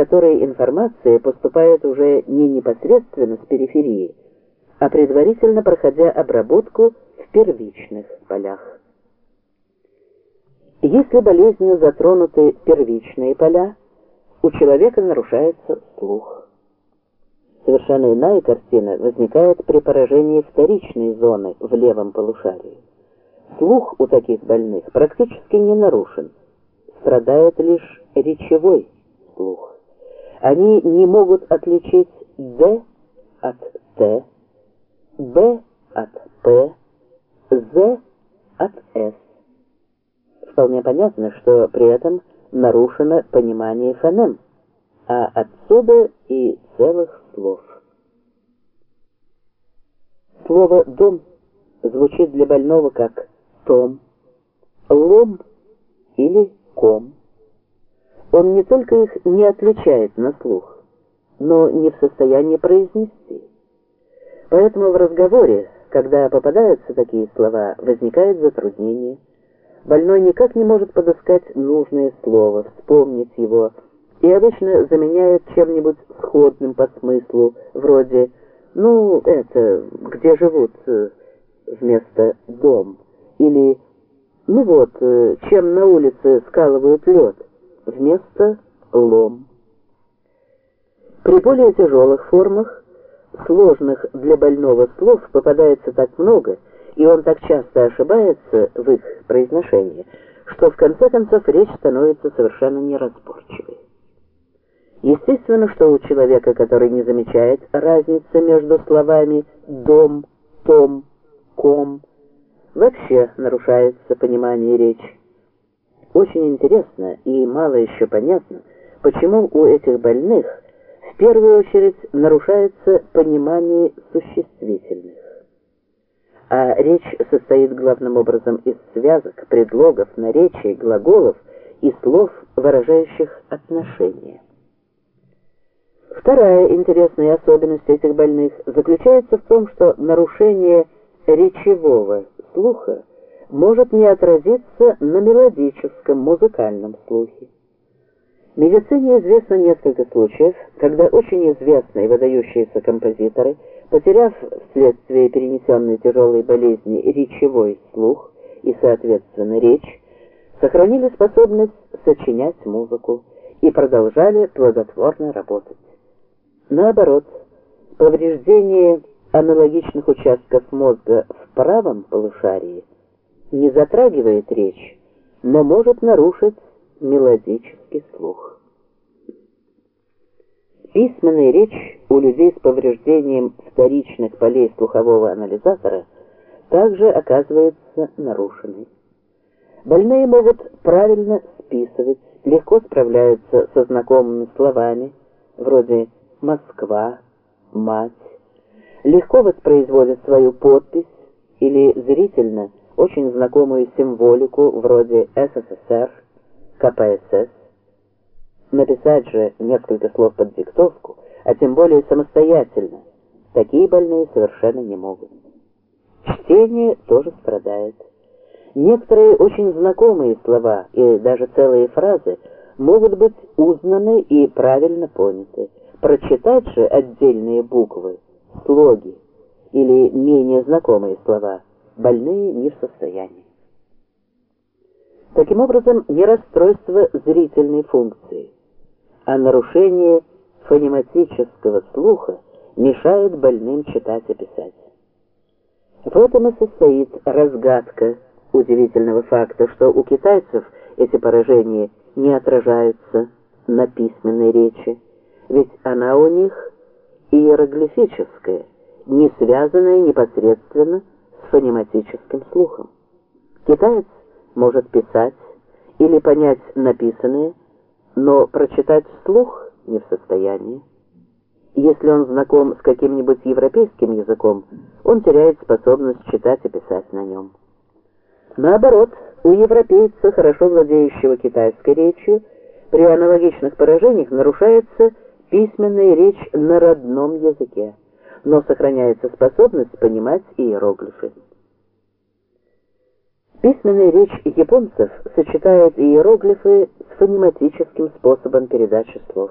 которой информация поступает уже не непосредственно с периферии, а предварительно проходя обработку в первичных полях. Если болезнью затронуты первичные поля, у человека нарушается слух. Совершенно иная картина возникает при поражении вторичной зоны в левом полушарии. Слух у таких больных практически не нарушен, страдает лишь речевой. Они не могут отличить «д» от «т», «б» от «п», «з» от «с». Вполне понятно, что при этом нарушено понимание фонем, а отсюда и целых слов. Слово «дом» звучит для больного как «том», «лом» или «ком». Он не только их не отличает на слух, но не в состоянии произнести. Поэтому в разговоре, когда попадаются такие слова, возникает затруднение. Больной никак не может подыскать нужное слово, вспомнить его, и обычно заменяет чем-нибудь сходным по смыслу, вроде «ну, это, где живут» вместо «дом», или «ну вот, чем на улице скалывают лед» вместо лом. При более тяжелых формах, сложных для больного слов попадается так много, и он так часто ошибается в их произношении, что в конце концов речь становится совершенно неразборчивой. Естественно, что у человека, который не замечает разницы между словами «дом», «том», «ком», вообще нарушается понимание речи. Очень интересно и мало еще понятно, почему у этих больных в первую очередь нарушается понимание существительных. А речь состоит главным образом из связок, предлогов, наречий, глаголов и слов, выражающих отношения. Вторая интересная особенность этих больных заключается в том, что нарушение речевого слуха может не отразиться на мелодическом музыкальном слухе. В медицине известно несколько случаев, когда очень известные выдающиеся композиторы, потеряв вследствие перенесенной тяжелой болезни речевой слух и, соответственно, речь, сохранили способность сочинять музыку и продолжали плодотворно работать. Наоборот, повреждение аналогичных участков мозга в правом полушарии не затрагивает речь, но может нарушить мелодический слух. Письменная речь у людей с повреждением вторичных полей слухового анализатора также оказывается нарушенной. Больные могут правильно списывать, легко справляются со знакомыми словами, вроде «Москва», «Мать», легко воспроизводят свою подпись или зрительно очень знакомую символику вроде СССР, КПСС. Написать же несколько слов под диктовку, а тем более самостоятельно, такие больные совершенно не могут. Чтение тоже страдает. Некоторые очень знакомые слова и даже целые фразы могут быть узнаны и правильно поняты. Прочитать же отдельные буквы, слоги или менее знакомые слова – больные не в состоянии. Таким образом, не расстройство зрительной функции, а нарушение фонематического слуха мешает больным читать и писать. В этом и состоит разгадка удивительного факта, что у китайцев эти поражения не отражаются на письменной речи, ведь она у них иероглифическая, не связанная непосредственно фонематическим слухом. Китаец может писать или понять написанное, но прочитать вслух не в состоянии. Если он знаком с каким-нибудь европейским языком, он теряет способность читать и писать на нем. Наоборот, у европейца, хорошо владеющего китайской речью, при аналогичных поражениях нарушается письменная речь на родном языке но сохраняется способность понимать иероглифы. Письменная речь японцев сочетает иероглифы с фонематическим способом передачи слов.